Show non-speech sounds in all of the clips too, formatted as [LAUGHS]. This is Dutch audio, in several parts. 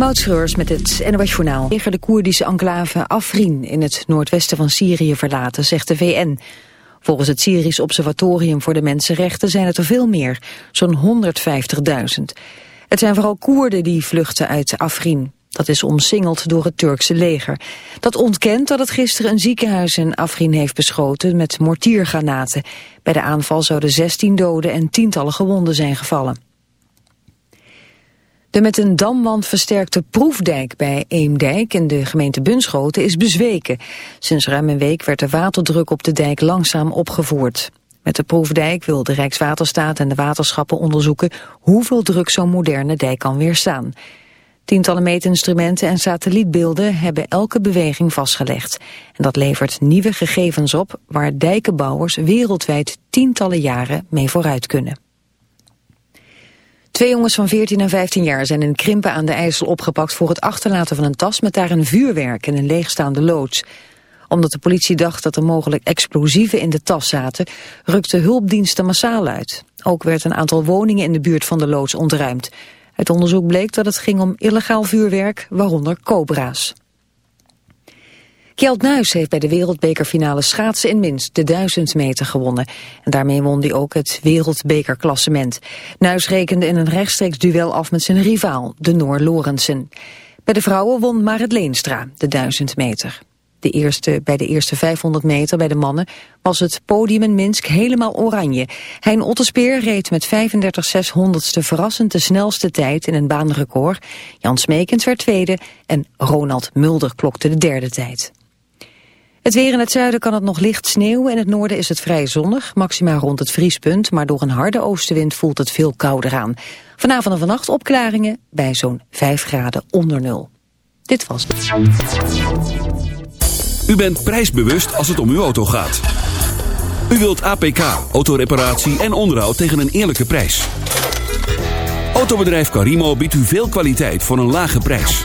Moutschreurs met het NOS Journaal. Tegen de Koerdische enclave Afrin in het noordwesten van Syrië verlaten, zegt de VN. Volgens het Syrisch Observatorium voor de Mensenrechten zijn het er veel meer, zo'n 150.000. Het zijn vooral Koerden die vluchten uit Afrin. Dat is omsingeld door het Turkse leger. Dat ontkent dat het gisteren een ziekenhuis in Afrin heeft beschoten met mortiergranaten. Bij de aanval zouden 16 doden en tientallen gewonden zijn gevallen. De met een damwand versterkte proefdijk bij Eemdijk in de gemeente Bunschoten is bezweken. Sinds ruim een week werd de waterdruk op de dijk langzaam opgevoerd. Met de proefdijk wil de Rijkswaterstaat en de waterschappen onderzoeken hoeveel druk zo'n moderne dijk kan weerstaan. Tientallen meetinstrumenten en satellietbeelden hebben elke beweging vastgelegd. En dat levert nieuwe gegevens op waar dijkenbouwers wereldwijd tientallen jaren mee vooruit kunnen. Twee jongens van 14 en 15 jaar zijn in Krimpen aan de IJssel opgepakt voor het achterlaten van een tas met daarin vuurwerk en een leegstaande loods. Omdat de politie dacht dat er mogelijk explosieven in de tas zaten, rukte hulpdiensten massaal uit. Ook werd een aantal woningen in de buurt van de loods ontruimd. Het onderzoek bleek dat het ging om illegaal vuurwerk, waaronder cobra's. Kjeld Nuis heeft bij de wereldbekerfinale schaatsen in Minsk de 1000 meter gewonnen. En daarmee won hij ook het wereldbekerklassement. Nuis rekende in een rechtstreeks duel af met zijn rivaal, de Noor Lorensen. Bij de vrouwen won Marit Leenstra de 1000 meter. De eerste, bij de eerste 500 meter bij de mannen was het podium in Minsk helemaal oranje. Hein Otterspeer reed met 35 600ste verrassend de snelste tijd in een baanrecord. Jan Smekens werd tweede en Ronald Mulder klokte de derde tijd. Het weer in het zuiden kan het nog licht sneeuwen. In het noorden is het vrij zonnig, maxima rond het vriespunt. Maar door een harde oostenwind voelt het veel kouder aan. Vanavond en vannacht opklaringen bij zo'n 5 graden onder nul. Dit was het. U bent prijsbewust als het om uw auto gaat. U wilt APK, autoreparatie en onderhoud tegen een eerlijke prijs. Autobedrijf Carimo biedt u veel kwaliteit voor een lage prijs.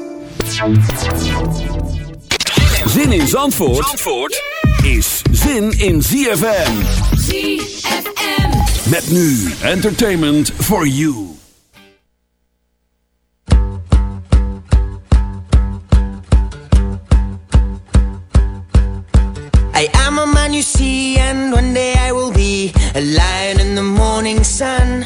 Zin in Zandvoort, Zandvoort is zin in ZFM. ZFM. Met nu entertainment for you. I am a man you see, and one day I will be a lion in the morning sun.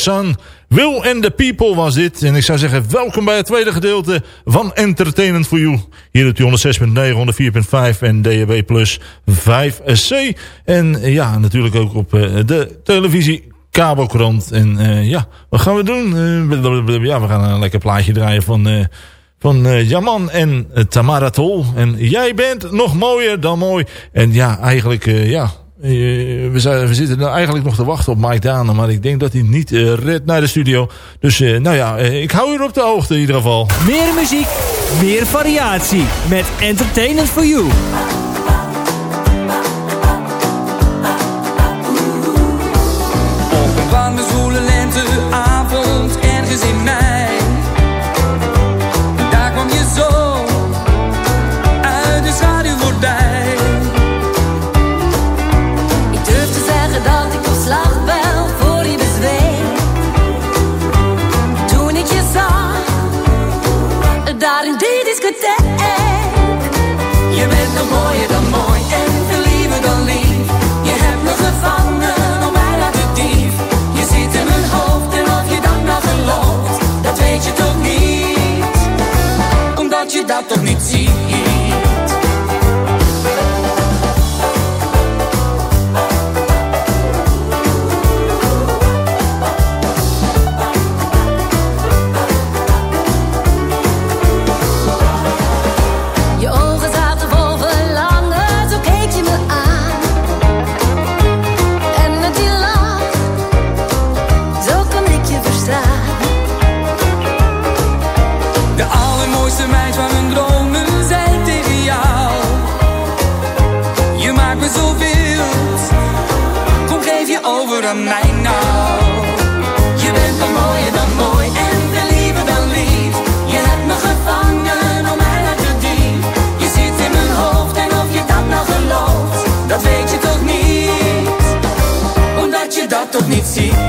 Sun. Will and the People was dit. En ik zou zeggen, welkom bij het tweede gedeelte van Entertainment for You. Hier op die 106.9, 104.5 en DAB Plus 5C. En eh, ja, natuurlijk ook op eh, de televisie kabelkrant. En eh, ja, wat gaan we doen? Ja, we gaan een lekker plaatje draaien van, van Jaman en Tamara Tol. En jij bent nog mooier dan mooi. En ja, eigenlijk, ja, eh, we, we zitten nou eigenlijk nog te wachten op Mike Dana. Maar ik denk dat hij niet eh, redt naar de studio. Dus eh, nou ja, ik hou u op de hoogte in ieder geval. Meer muziek, meer variatie. Met Entertainment for You. очі, да то не.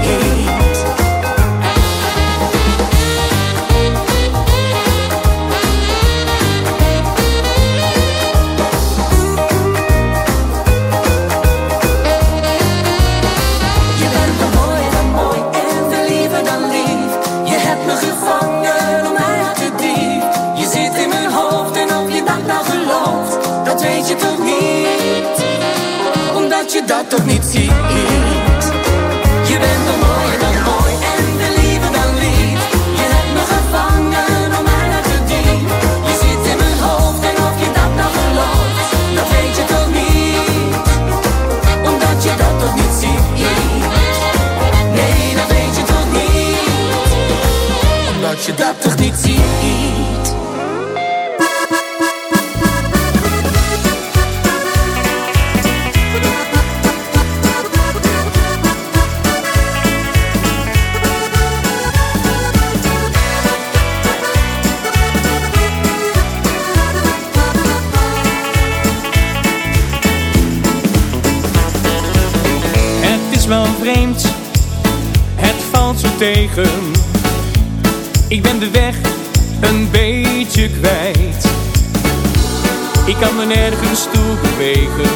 Je bent een mooi, dan mooi en de lieve dan lief. Je hebt me gevangen om mij te drie. Je zit in mijn hoofd en op je dank nou dan geloof. Dat weet je toch niet. Omdat je dat toch niet ziet. je dat toch niet ziet? me nergens toe bewegen.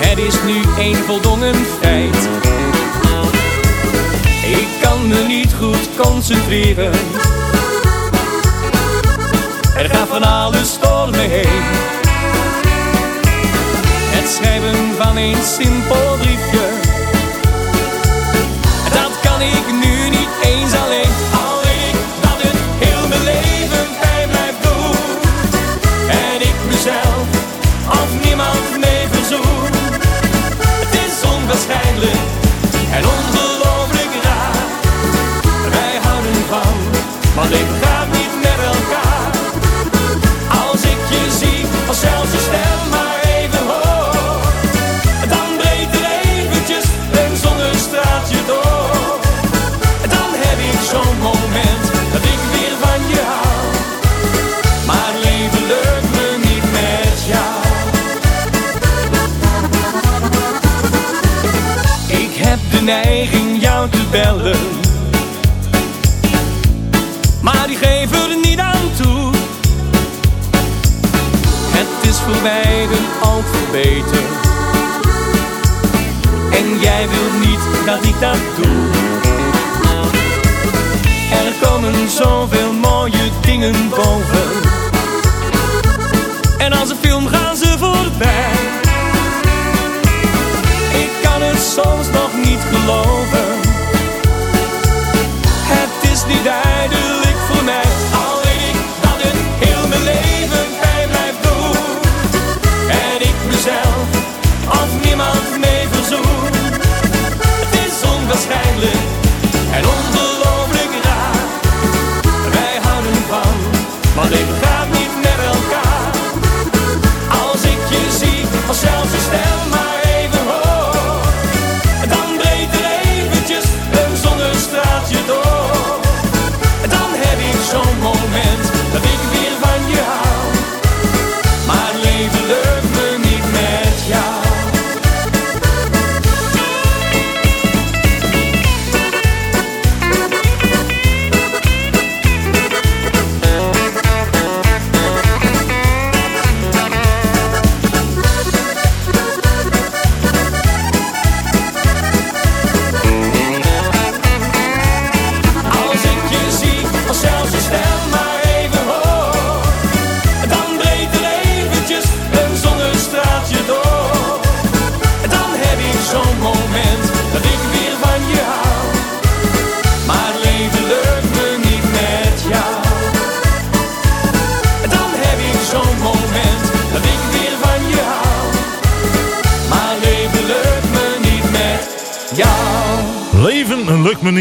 Het is nu een voldongen feit. Ik kan me niet goed concentreren. Er gaat van alles door me heen. Het schrijven van een simpel briefje niemand verzoen. Het is onwaarschijnlijk en ongelooflijk raar. Wij houden van, maar leven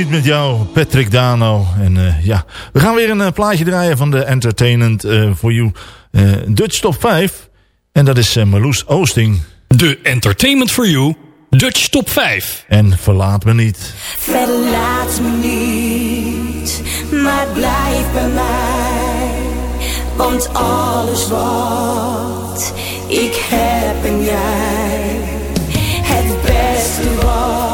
met jou, Patrick Dano. En eh, ja, we gaan weer een eh, plaatje draaien van de Entertainment eh, for You Dutch Top 5. En dat is Marloes Oosting. De Entertainment for You Dutch Top 5. En verlaat me niet. Verlaat me niet, maar blijf bij mij. Want alles wat ik heb en jij, het beste wat.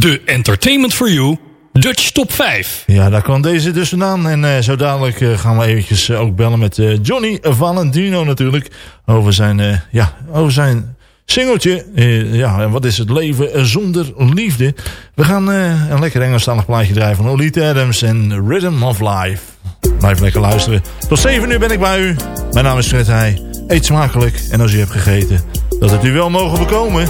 de Entertainment for You Dutch Top 5. Ja, daar kwam deze dus vandaan. En eh, zo dadelijk eh, gaan we eventjes eh, ook bellen met Johnny Valentino natuurlijk. Over zijn, ja, over zijn singeltje. ja, en wat is het leven zonder liefde? We gaan een lekker Engelstalig plaatje draaien van Olita Adams en Rhythm of Life. Blijf lekker luisteren. Tot 7 uur ben ik bij u. Mijn naam is Fred Heij. Eet smakelijk en als u hebt gegeten, dat het u wel mogen bekomen...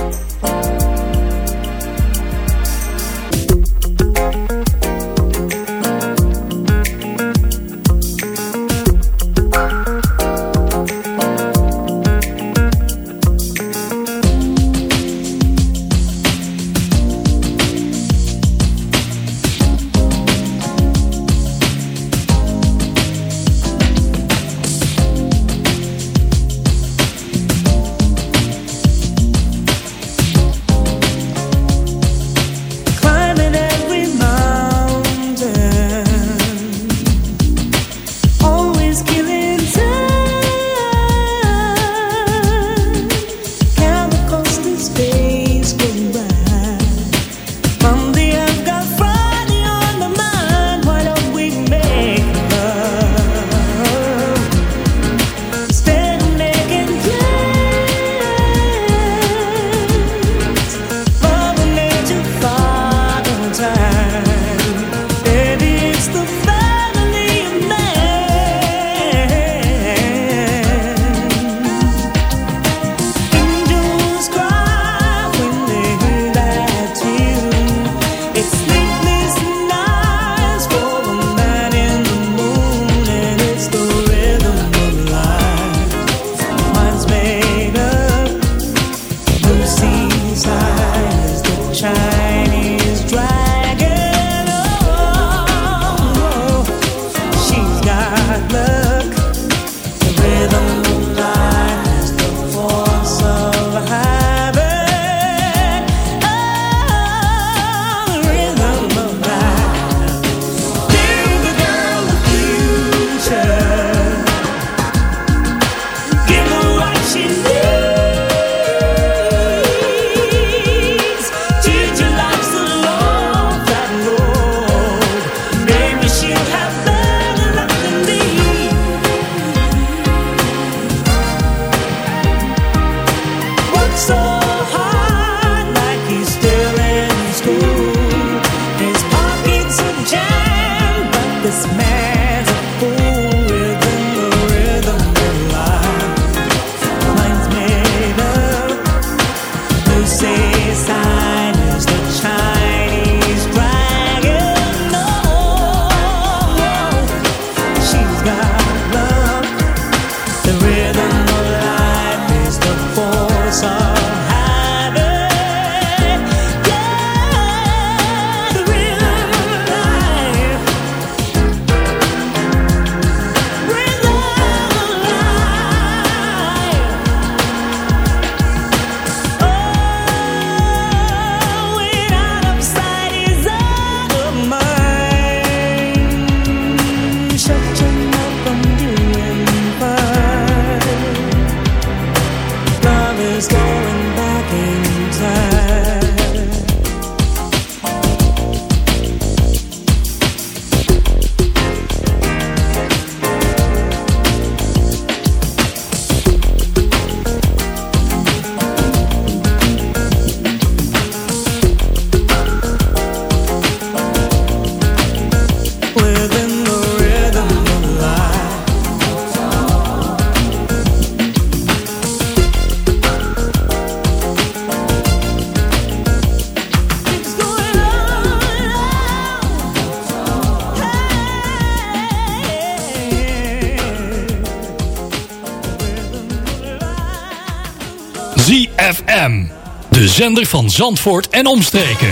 zender van Zandvoort en omstreken.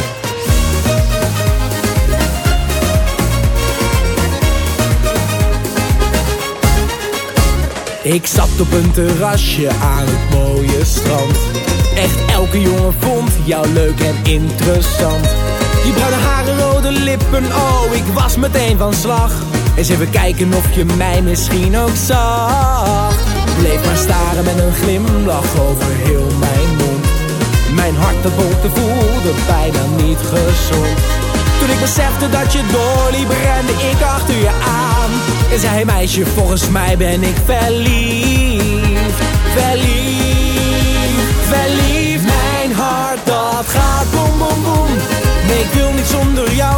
Ik zat op een terrasje aan het mooie strand. Echt elke jongen vond jou leuk en interessant. Je bruine haren, rode lippen, oh, ik was meteen van slag. Eens even kijken of je mij misschien ook zag. Bleef maar staren met een glimlach over heel mijn mijn hart dat te voelde bijna niet gezond. Toen ik besefte dat je doorliep, rende ik achter je aan. En zei, meisje, volgens mij ben ik verliefd. Verliefd, verliefd. Mijn hart dat gaat boem, boem, boem. Nee, ik wil niet zonder jou.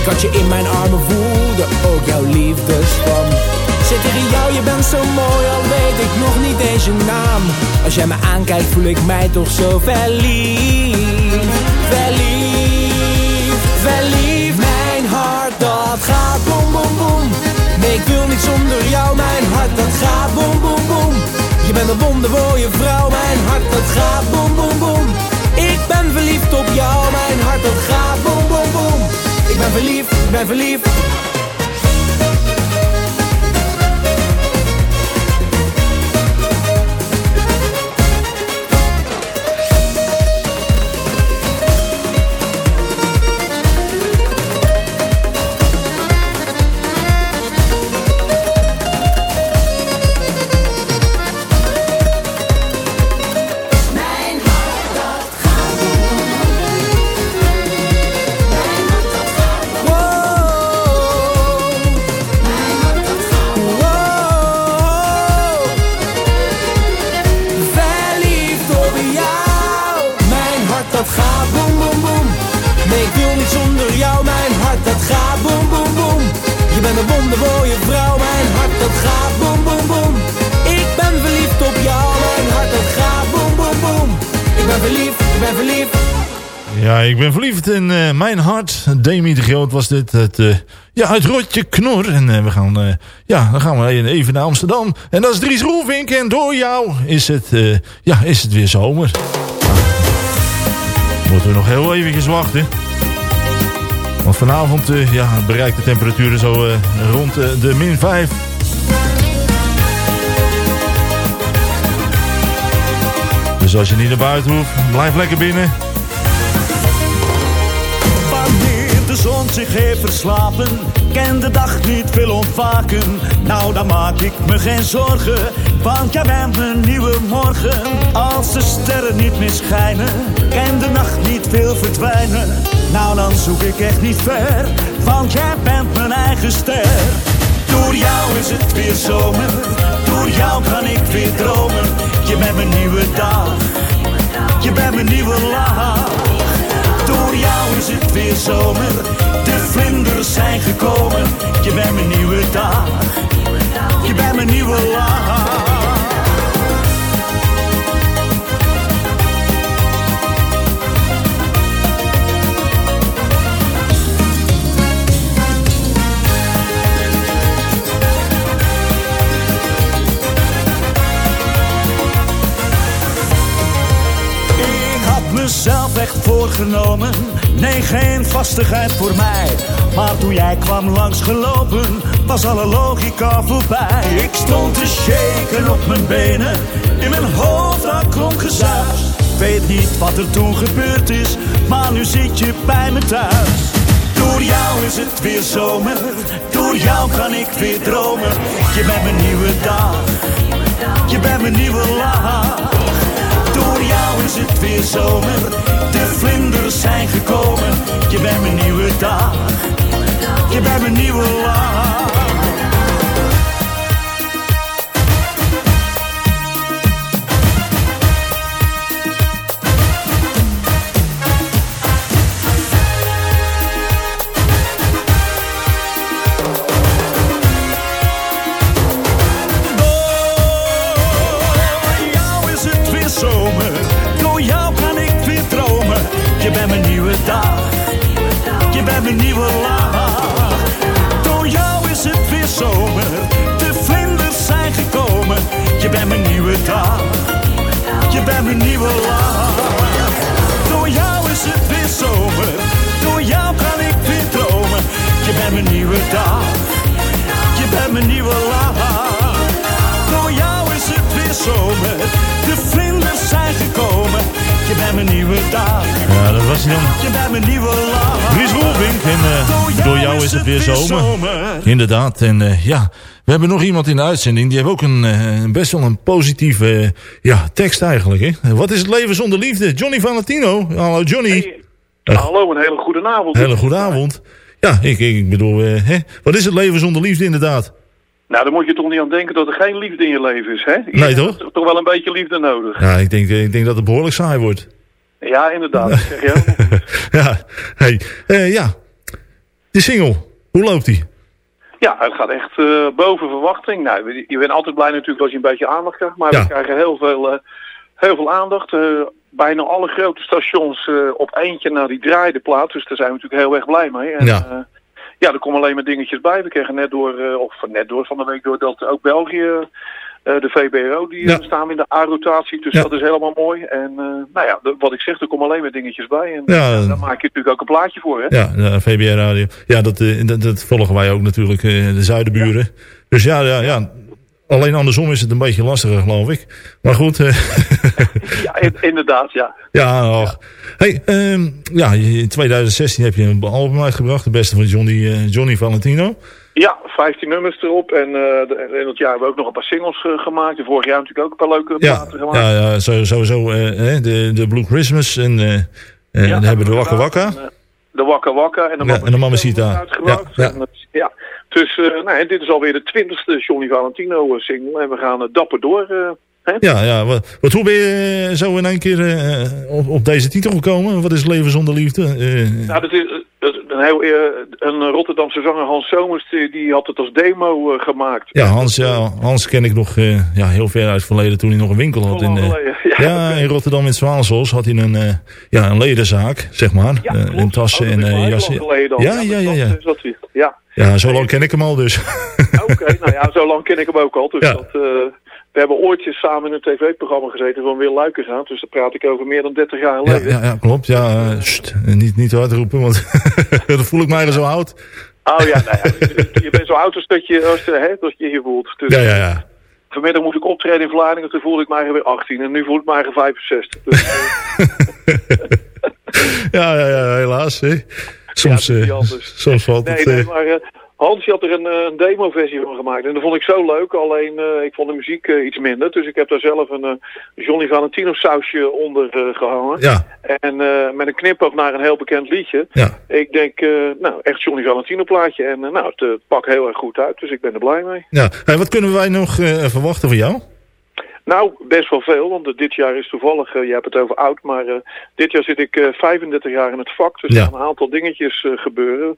Ik had je in mijn armen voelde ook jouw liefdespan Zit tegen jou, je bent zo mooi, al weet ik nog niet eens je naam. Als jij me aankijkt, voel ik mij toch zo verliefd. Verliefd, verliefd. Mijn hart, dat gaat bom, bom, bom. Nee, ik wil niet zonder jou, mijn hart, dat gaat bom, bom, bom. Je bent een wondermooie vrouw, mijn hart, dat gaat bom, bom, bom. Ik ben verliefd op jou, mijn hart, dat gaat bom, bom, bom. never leave, never leave Ik ben verliefd, ik ben verliefd. ik ben verliefd in uh, mijn hart. Demi de Groot was dit. Het, uh, ja, het rotje knor. En uh, we gaan, ja, dan gaan we even naar Amsterdam. En dat is Dries Roelvink. En door jou is het, ja, is het weer zomer. Moeten we nog heel eventjes wachten. Want vanavond ja, bereikt de temperatuur zo rond de min 5. Dus als je niet naar buiten hoeft, blijf lekker binnen. de zon zich heeft verslapen, ken de dag niet wil ontwaken. Nou, dan maak ik me geen zorgen, want jij bent mijn nieuwe morgen. Als de sterren niet meer schijnen, ken de nacht niet veel verdwijnen. Nou, dan zoek ik echt niet ver, want jij bent mijn eigen ster. Door jou is het weer zomer, door jou kan ik weer dromen. Je bent mijn nieuwe dag, je bent mijn nieuwe lach. Door jou is het weer zomer. De vlinders zijn gekomen. Je bent mijn nieuwe dag. Je bent mijn nieuwe lach. Mezelf echt voorgenomen. Nee, geen vastigheid voor mij. Maar toen jij kwam langs gelopen, was alle logica voorbij. Ik stond te shaken op mijn benen. In mijn hoofd dat klonk. Weet niet wat er toen gebeurd is, maar nu zit je bij me thuis. Door jou is het weer zomer, door jou kan ik weer dromen. Je bent mijn nieuwe dag, je bent mijn nieuwe lach. Is het weer zomer. De vlinders zijn gekomen. Je bent mijn nieuwe dag. Je bent mijn nieuwe lach. Nieuwe dag. Je bent mijn nieuwe lach. Door jou is het weer zomer. Door jou kan ik weer dromen. Je bent mijn nieuwe dag. Je bent mijn nieuwe lach. Door jou is het weer zomer. De vlinders zijn gekomen. Je bent mijn nieuwe dag. Ja, dat was hij dan. Je bent mijn nieuwe lach. Dries Roelvink. En eh, door jou is het weer zomer. Inderdaad. En eh, ja, we hebben nog iemand in de uitzending. Die heeft ook een, eh, best wel een positieve eh, ja, tekst eigenlijk. Hè? Wat is het leven zonder liefde? Johnny Valentino. Hallo Johnny. Hallo, een hele goede avond. Hele goede avond. Ja, ik, ik bedoel, eh, hè? wat is het leven zonder liefde inderdaad? Nou, dan moet je toch niet aan denken dat er geen liefde in je leven is, hè? Je Nee, toch? toch wel een beetje liefde nodig. Ja, ik denk, ik denk dat het behoorlijk saai wordt. Ja, inderdaad. zeg je [LAUGHS] ja, hey, ja. De single, hoe loopt die? Ja, het gaat echt eh, boven verwachting. Nou, je- bent altijd blij natuurlijk als je een beetje aandacht krijgt. Maar Ja. we krijgen heel veel, eh, heel veel aandacht. Eh, bijna alle grote stations op eentje naar die draai de plaat. Dus daar zijn we natuurlijk heel erg blij mee. En, Ja. ja, er komen alleen maar dingetjes bij. We kregen net door, of net door van de week door, dat ook België, de VBRO, die Ja. eh, staan in de A-rotatie. Dus Ja. dat is helemaal mooi. En eh, nou ja, de- wat ik zeg, er komen alleen maar dingetjes bij. En Ja. eh, daar maak je natuurlijk ook een plaatje voor, hè? Ja, de VBR Radio. Ja, dat, eh, dat, dat volgen wij ook natuurlijk, eh, de zuidenburen. Dus ja, ja, ja, alleen andersom is het een beetje lastiger, geloof ik. Maar goed, eh, [LAUGHS] Ja, in- inderdaad, ja. ja, och. Hey, ehm, ja, in 2016 heb je een album uitgebracht, de beste van Johnny, eh, Johnny Valentino. Ja, 15 nummers erop. En de- in dat jaar hebben we ook nog een paar singles eh, gemaakt. En vorig jaar natuurlijk ook een paar leuke Ja, platen gemaakt. ja, ja sowieso eh, hè, de, de Blue Christmas en eh, dan hebben we de Wakka Wakka. De Wakka Wakka en de Ja, en de Mamacita. Ja, ja. En, ja. Dus eh, nou, dit is alweer de twintigste Johnny Valentino single. En we gaan dapper door. hè? Ja, ja wat, wat, hoe ben je zo in één keer op, op deze titel gekomen? Wat is leven zonder liefde? Nou, dat is een, heel, eh, een Rotterdamse zanger, Hans Somers, die, had het als demo eh, gemaakt. Ja, Hans, ja, Hans ken ik nog eh, ja, heel ver uit het verleden toen hij nog een winkel had. In, [LAUGHS] ja, ja. in Rotterdam in Zwaansos had hij een, ja, een lederzaak, zeg maar. Ja, in tassen Oh, en jassen. Ja, ja, ja. dat ja. ja. Ja, zo lang ken ik hem al dus. Oké, nou ja, zo lang ken ik hem ook al. Dus dat, we hebben ooit samen in een tv-programma gezeten van Wil Luikers Dus daar praat ik over meer dan 30 jaar Ja, geleden. ja, ja klopt. Ja, sst, niet, niet hard roepen, want [LAUGHS] dan voel ik mij zo oud. Oh ja, nou ja, je bent zo oud als dat je, als, eh, hè, dat je je voelt. Dus, Ja, ja, ja. Vanmiddag moest ik optreden in Vlaardingen, toen voelde ik mij weer 18 en nu voel ik mij weer 65. Dus, eh, [LAUGHS] Ja, ja, ja, helaas. Hè. Soms, Ja, soms valt nee, het... nee, maar Hans had er een, eh, een demo-versie van gemaakt en dat vond ik zo leuk. Alleen eh, ik vond de muziek eh, iets minder, dus ik heb daar zelf een Johnny Valentino sausje onder eh, gehangen. Ja, En met een knipoog naar een heel bekend liedje. ja. Ik denk, nou, echt Johnny Valentino plaatje. En nou, het pakt heel erg goed uit, dus ik ben er blij mee. ja. Hey, wat kunnen wij nog verwachten van jou? Nou, best wel veel, want eh, dit jaar is toevallig, eh, je hebt het over oud, maar eh, dit jaar zit ik eh 35 jaar in het vak. Dus Ja. er gaan een aantal dingetjes gebeuren.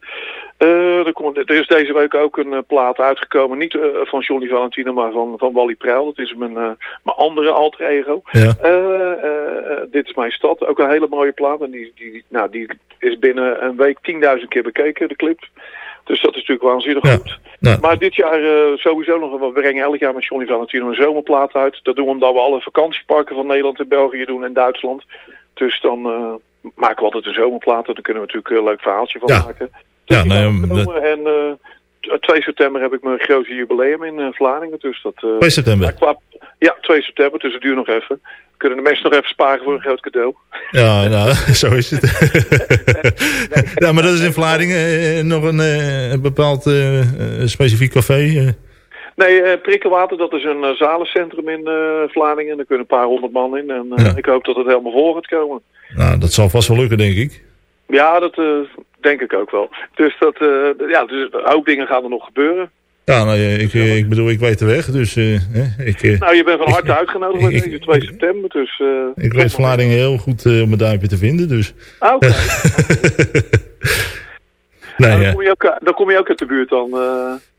Er, komt, er is deze week ook een plaat uitgekomen, niet van Johnny Valentino, maar van, van Wally Pruil. Dat is mijn, mijn andere alter ego. Ja. Dit is mijn stad, ook een hele mooie plaat. En die, die, nou, die is binnen een week 10.000 keer bekeken, de clip. Dus dat is natuurlijk waanzinnig Ja. goed. Maar dit jaar eh, sowieso nog, we brengen elk jaar met Johnny Valentino een zomerplaat uit. Dat doen we omdat we alle vakantieparken van Nederland en België doen en Duitsland. Dus dan eh, maken we altijd een zomerplaat en daar kunnen we natuurlijk een leuk verhaaltje van Ja. maken. Dus Ja, nou dat-. En eh, 2 september heb ik mijn grote jubileum in Vlaardingen. Dus dat, eh, 2 september. ja, 2 september, dus het duurt nog even. Kunnen de mensen nog even sparen voor een groot cadeau. Ja, nou, [LAUGHS] zo is het. [LAUGHS] ja, maar dat is in Vlaardingen eh, nog een, eh, een bepaald eh, specifiek café. Nee, Prikkelwater, dat is een zalencentrum in Vlaardingen. Daar kunnen een paar honderd man in. En Ja. ik hoop dat het helemaal vol gaat komen. Nou, dat zal vast wel lukken, denk ik. Ja, dat denk ik ook wel. Dus, dat, ja, dus een hoop dingen gaan er nog gebeuren. Ja, nou, eh, ik, eh, ik bedoel, ik weet de weg, dus eh, ik, Nou, je bent van [LAUGHS] harte uitgenodigd ik- deze 2 september. Dus, ik weet Vlaardingen heel goed op mijn duimpje te vinden, dus... Ah, Oké. [LAUGHS] Nee, Nou, dan, kom je ook, dan kom je ook uit de buurt dan.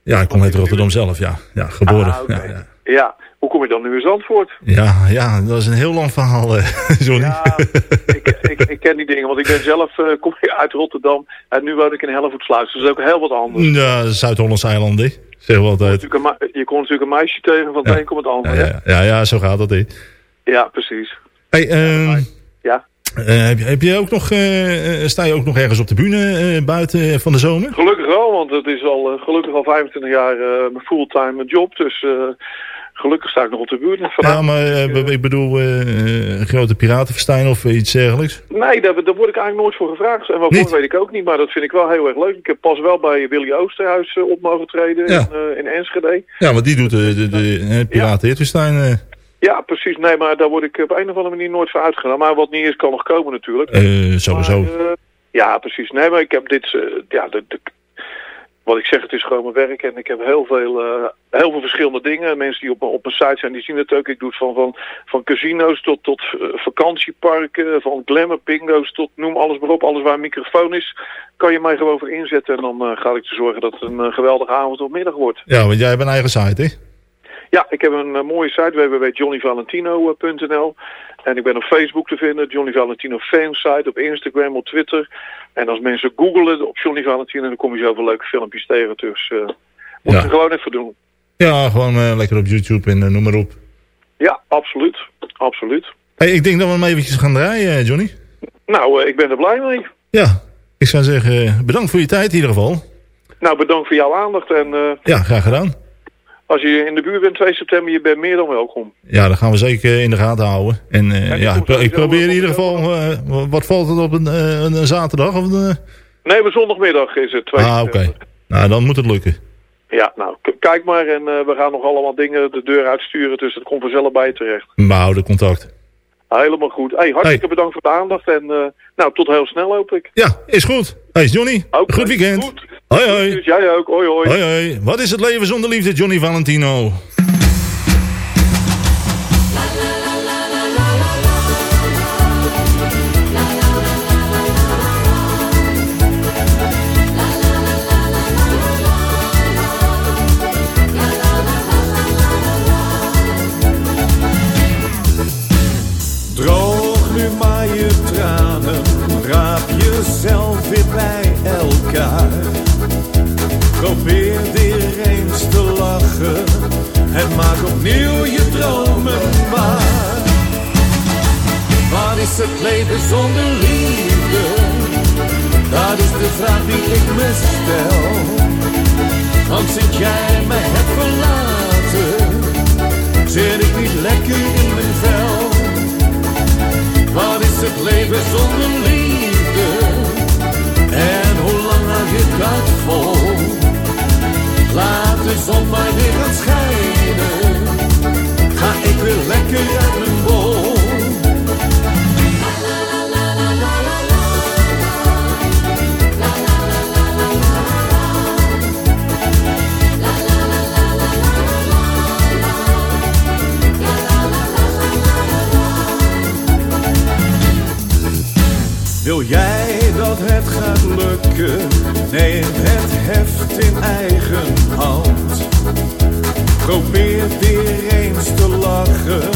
ja, ik kom uit Rotterdam zelf, ja. Ja, geboren. Ah, ja, ja. Ja, hoe kom je dan nu in Zandvoort? Ja, ja, dat is een heel lang verhaal, [LAUGHS] Johnny. Ja, ik, ik, ik ken die dingen, want ik ben zelf eh, kom uit Rotterdam en nu woon ik in Hellevoetsluis. Dus dat is ook heel wat anders. Ja, Zuid-Hollandse eilanden. Zeggen we altijd. Je komt natuurlijk een meisje tegen van het Ja. een komt het ander. Ja, ja, zo gaat dat. hè. Ja, precies. Hey, ehm, Ja. eh, heb, je, heb je ook nog, eh, eh, sta je ook nog ergens op de bühne buiten van de zomer? Gelukkig wel, want het is al gelukkig al 25 jaar mijn fulltime job. Dus gelukkig sta ik nog op de buurt. Ja, maar eh, ik bedoel, eh, grote piratenfestijn of iets dergelijks. Nee, daar, daar word ik eigenlijk nooit voor gevraagd. En waarvoor weet ik ook niet, maar dat vind ik wel heel erg leuk. Ik heb pas wel bij Willy Oosterhuis op mogen treden Ja. in, in Enschede. Ja, want die doet de, de, de piratenfestijn. eh Ja, precies. Nee, maar daar word ik op een of andere manier nooit voor uitgenodigd. Maar wat niet is, kan nog komen natuurlijk. eh, sowieso. Maar, ja, precies. Nee, maar ik heb dit... ja, de, de- wat ik zeg, het is gewoon mijn werk. En ik heb heel veel, eh, heel veel verschillende dingen. Mensen die op, mijn- op mijn site zijn, die zien het ook. Ik doe het van, van, van casino's tot, tot eh, vakantieparken. Van glamour bingo's tot noem alles maar op. Alles waar een microfoon is, kan je mij gewoon voor inzetten. En dan eh, ga ik te zorgen dat het een geweldige avond of middag wordt. Ja, want jij hebt een eigen site, hè? Ja, ik heb een mooie site, www.johnnyvalentino.nl. En ik ben op Facebook te vinden, Johnny Valentino fansite, op Instagram, op Twitter. En als mensen googelen op Johnny Valentino, dan kom je zoveel leuke filmpjes tegen. Dus eh moet Ja. je gewoon even doen. Ja, gewoon eh, lekker op YouTube en eh, noem maar op. Ja, absoluut. Absoluut. Hey, ik denk dat we hem eventjes gaan draaien, Johnny. Nou, ik ben er blij mee. Ja, ik zou zeggen, bedankt voor je tijd in ieder geval. Nou, bedankt voor jouw aandacht. En Ja, graag gedaan. Als je in de buurt bent 2 september, je bent meer dan welkom. Ja, dat gaan we zeker in de gaten houden. En eh, ja, ik, pro- ik probeer in ieder geval, eh, wat valt het op een, eh, een, een zaterdag? Of een? Nee, maar zondagmiddag is het 2 ah, oké. Nou, dan moet het lukken. Ja, nou, kijk maar. En we gaan nog allemaal dingen de deur uitsturen. Dus het komt vanzelf bij je terecht. We houden contact. Helemaal goed. Hey, hartstikke bedankt voor de aandacht. En nou, tot heel snel hoop ik. Ja, is goed. Hey, Johnny, goed weekend. Hoi, hoi. Dus jij ook. Hoi, hoi. Hoi, hoi. Wat is het leven zonder liefde, Johnny Valentino? Droog nu maar je tranen, raap jezelf weer bij. Probeer weer eens te lachen en maak opnieuw je dromen waar. Wat is het leven zonder liefde? Dat is de vraag die ik me stel. Want sinds jij mij hebt verlaten, zit ik niet lekker in mijn vel. Wat is het leven zonder liefde? En hoe lang hou je dat vol? Laat de zon maar weer gaan schijnen. Ga ik weer lekker uit mijn bol. Wil jij dat het gaat lukken? Neem het heft in eigen hand. Probeer weer eens te lachen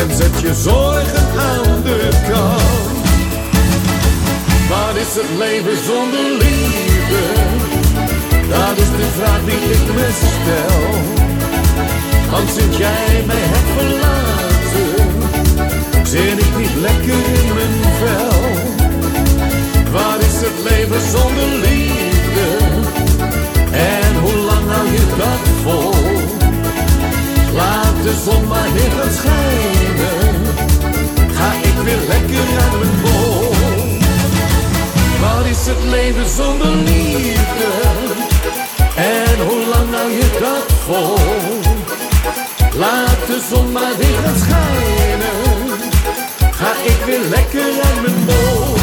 en zet je zorgen aan de kant. Wat is het leven zonder liefde? Dat is de vraag die ik me stel. Want sinds jij mij hebt verlaten, zit ik niet lekker in mijn vel. Wat is het leven zonder liefde? En hoe lang hou je dat vol? Laat de zon maar weer gaan schijnen. Ga ik weer lekker uit mijn bol. Wat is het leven zonder liefde? En hoe lang hou je dat vol? Laat de zon maar weer gaan schijnen. Ga ik weer lekker uit mijn bol.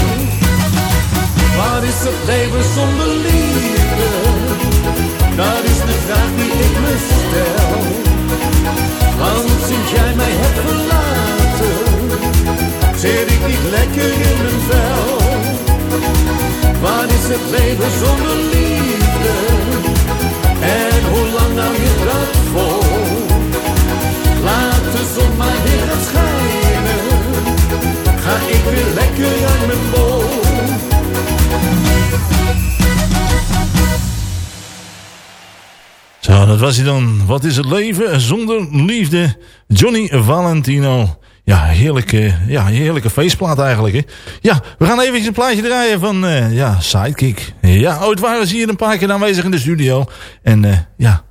Wat is het leven zonder liefde? Dat is de vraag die ik me stel. Want sinds jij mij hebt verlaten, zit ik niet lekker in mijn vel. Wat is het leven zonder liefde? En hoe lang hou je dat vol? Laat de zon maar weer gaan schijnen. Ga ik weer lekker uit mijn bol. Zo, dat was hij dan. Wat is het leven zonder liefde? Johnny Valentino. Ja, heerlijke, ja, heerlijke feestplaat eigenlijk. Hè? Ja, we gaan even een plaatje draaien van uh, ja, Sidekick. Ja, ooit waren ze hier een paar keer aanwezig in de studio. En uh, ja,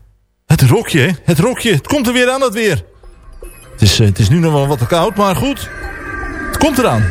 het rokje, het rokje. Het komt er weer aan, dat weer. Het is, het is nu nog wel wat koud, maar goed. Het komt eraan.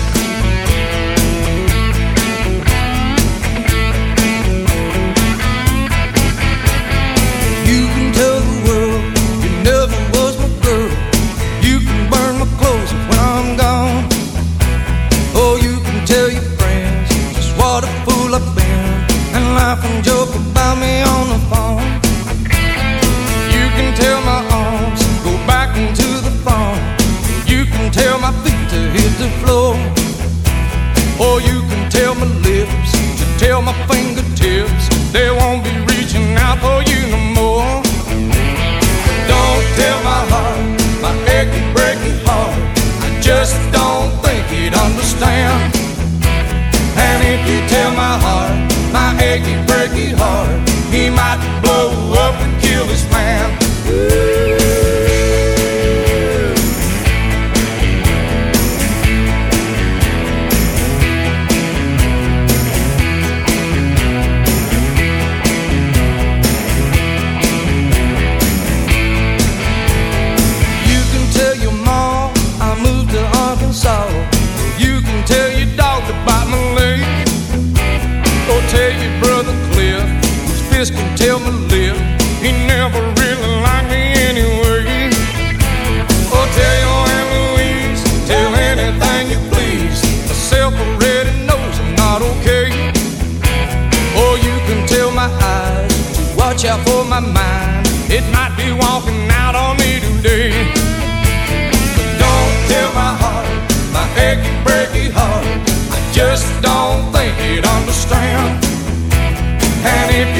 Achy, breaky heart, he might blow up and kill his man.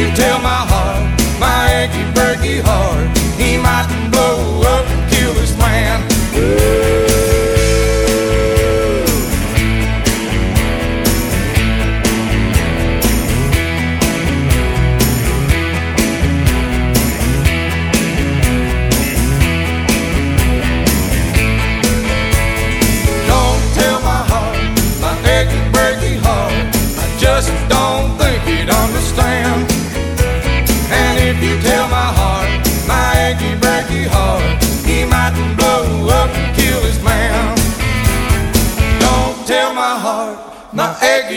You tell my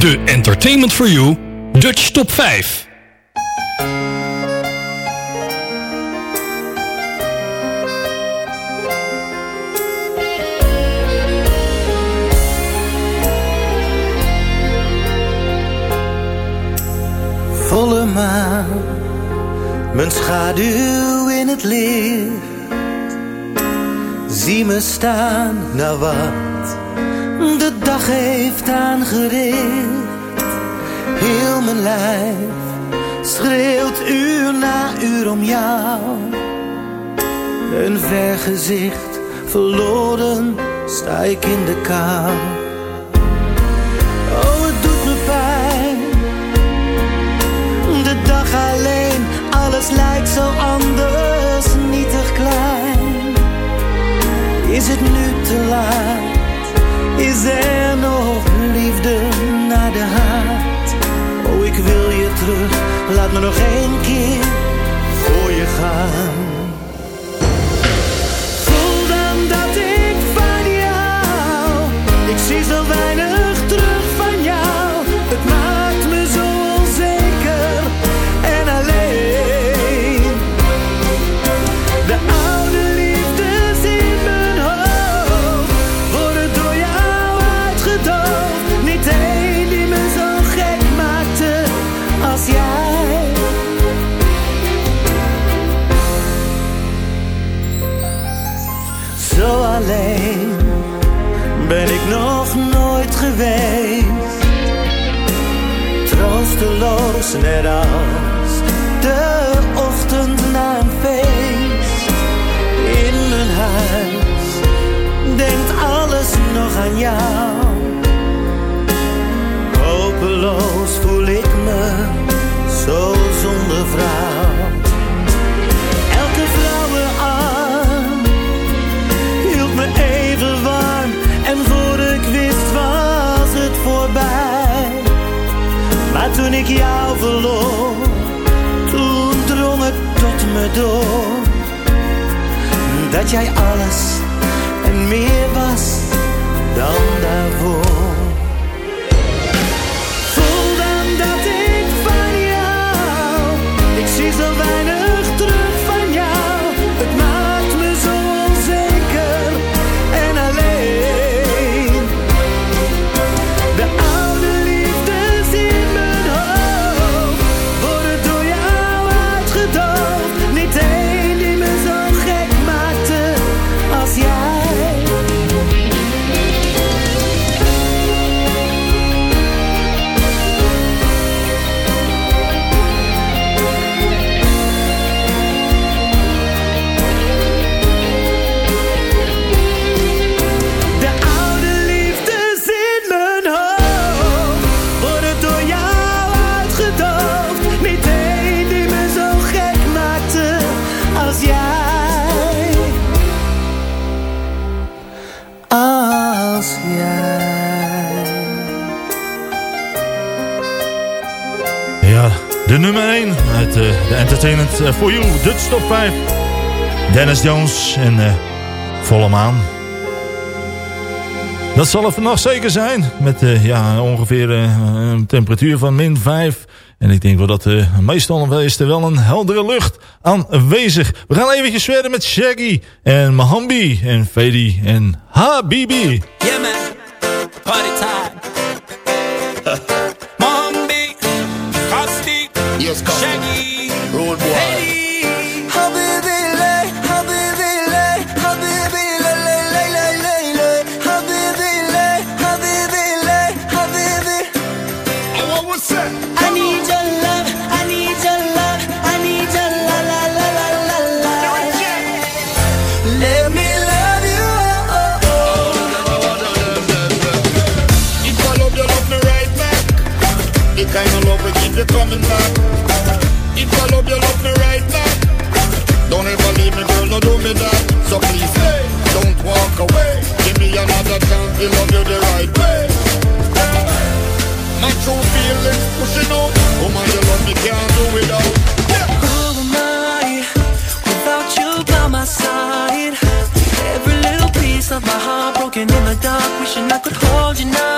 De Entertainment for You Dutch Top 5. Volle maan, mijn schaduw in het licht. Zie me staan naar de dag heeft aangericht. Heel mijn lijf schreeuwt uur na uur om jou. Een vergezicht verloren sta ik in de kou. Oh, het doet me pijn. De dag alleen, alles lijkt zo anders, nietig klein. Is het nu te laat? Is er nog liefde na de haat? Oh, ik wil je terug, laat me nog één keer voor je gaan. Troosteloos net toen ik jou verloor, toen drong het tot me door. Dat jij alles en meer was dan daarvoor. Entertainment For You Dutch Top 5. Dennis Jones en uh, Volle Maan. Dat zal er vannacht zeker zijn. Met uh, ja, ongeveer een temperatuur van min 5. En ik denk wel dat meestal is er wel een heldere lucht aanwezig. We gaan eventjes verder met Shaggy en Mahambi en Fedi en Habibi. Yeah man, party time. You now.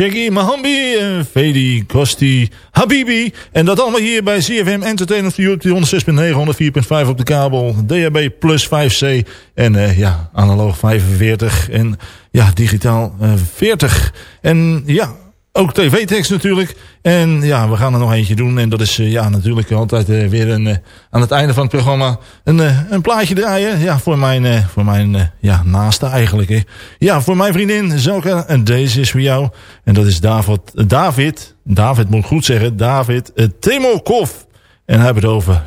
Shaggy, Mahambi, uh, Fedi, Kosti, Habibi. En dat allemaal hier bij CFM Entertainment for You 106.9, 104.5 op de kabel. DHB plus 5C en uh, ja, analoog 45 en ja, digitaal uh, 40. En ja, ook tv-tekst natuurlijk. En ja, we gaan er nog eentje doen. En dat is uh, ja, natuurlijk altijd uh, weer een, uh, aan het einde van het programma een, een plaatje draaien. Ja, voor mijn, voor mijn ja, naaste eigenlijk. Hè. Ja, voor mijn vriendin Zelka. En deze is voor jou. En dat is David, David, David moet goed zeggen, David Temokov. En hij heeft het over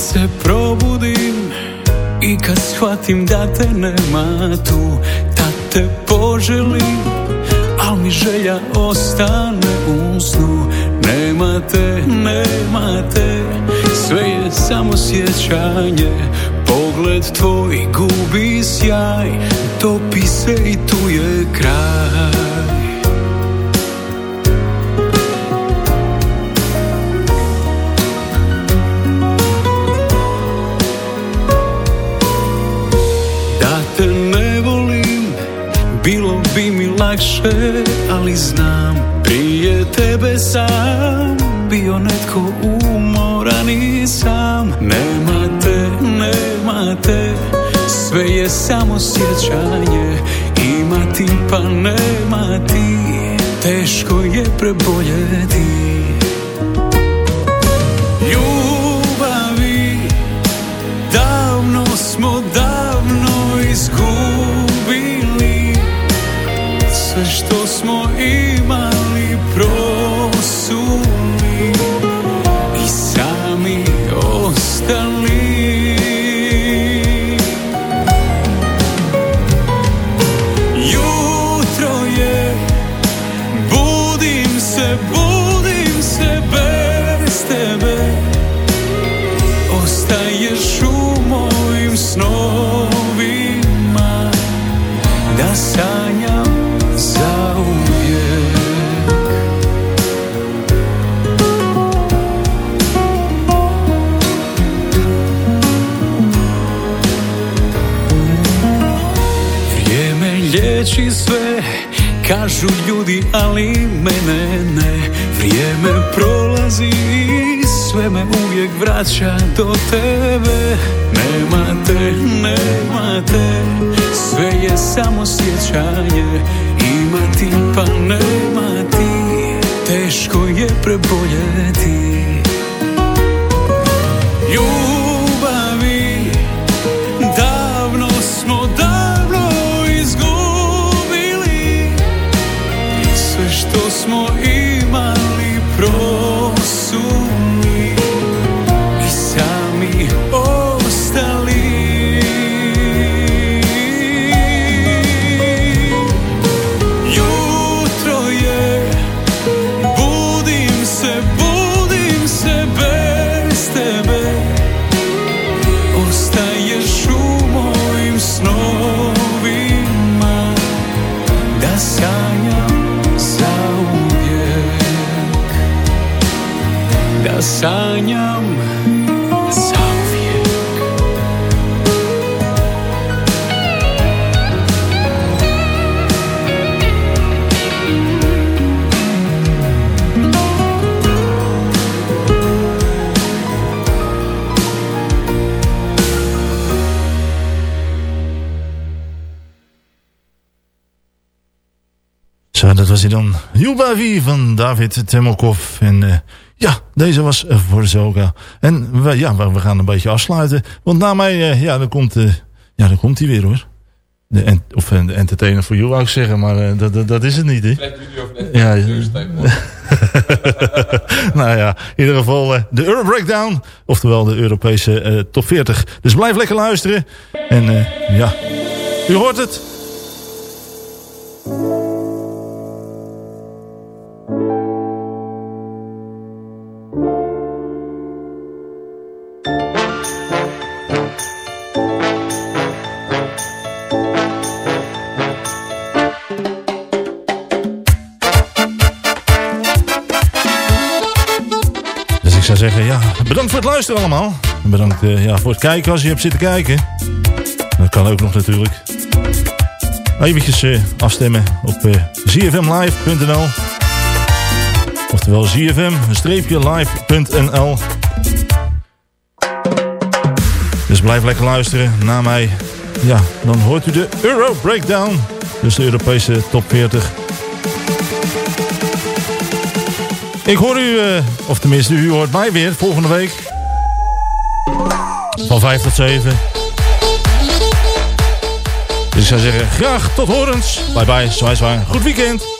kad se probudim i kad shvatim da te nema tu Da te poželim, al mi želja ostane u snu. Nema te, nema te, sve je samo sjećanje. Pogled tvoj gubi sjaj, topi se i tu je kraj. Lakše Ali znam Prije tebe sam Bio netko umoran i sam. Nema te, nema te Sve je samo sjećanje. Ima ti pa nema ti Teško je preboljeti sve Kažu ljudi, ali mene ne. Vrijeme prolazi i sve me uvijek vraća do tebe. Nema te, nema te Sve je samo sjećanje. Ima ti pa nema ti Teško je preboljeti. Ljubavi dan. Yubavi van David Temokov. En eh, ja, deze was eh, voor Zoga. En we, ja, we, gaan een beetje afsluiten. Want na mij, eh, ja, dan komt, ja, dan komt hij weer hoor. De of de entertainer voor jou wou ik zeggen, maar dat, dat, dat is het niet, hè? Ja, [LAUGHS] nou ja, in ieder geval de Euro Breakdown. Oftewel de Europese top 40. Dus blijf lekker luisteren. En ja, u hoort het. Luisteren allemaal. Bedankt eh, ja, voor het kijken als je hebt zitten kijken. Dat kan ook nog natuurlijk. Eventjes eh, afstemmen op eh zfmlive.nl Oftewel zfm-live.nl Dus blijf lekker luisteren naar mij. Ja, dan hoort u de Euro Breakdown. Dus de Europese top 40. Ik hoor u, of tenminste u hoort mij weer volgende week. Van 5 tot 7. Dus ik zou zeggen, graag tot horens. Bye bye, zwaai zwaai. Goed weekend.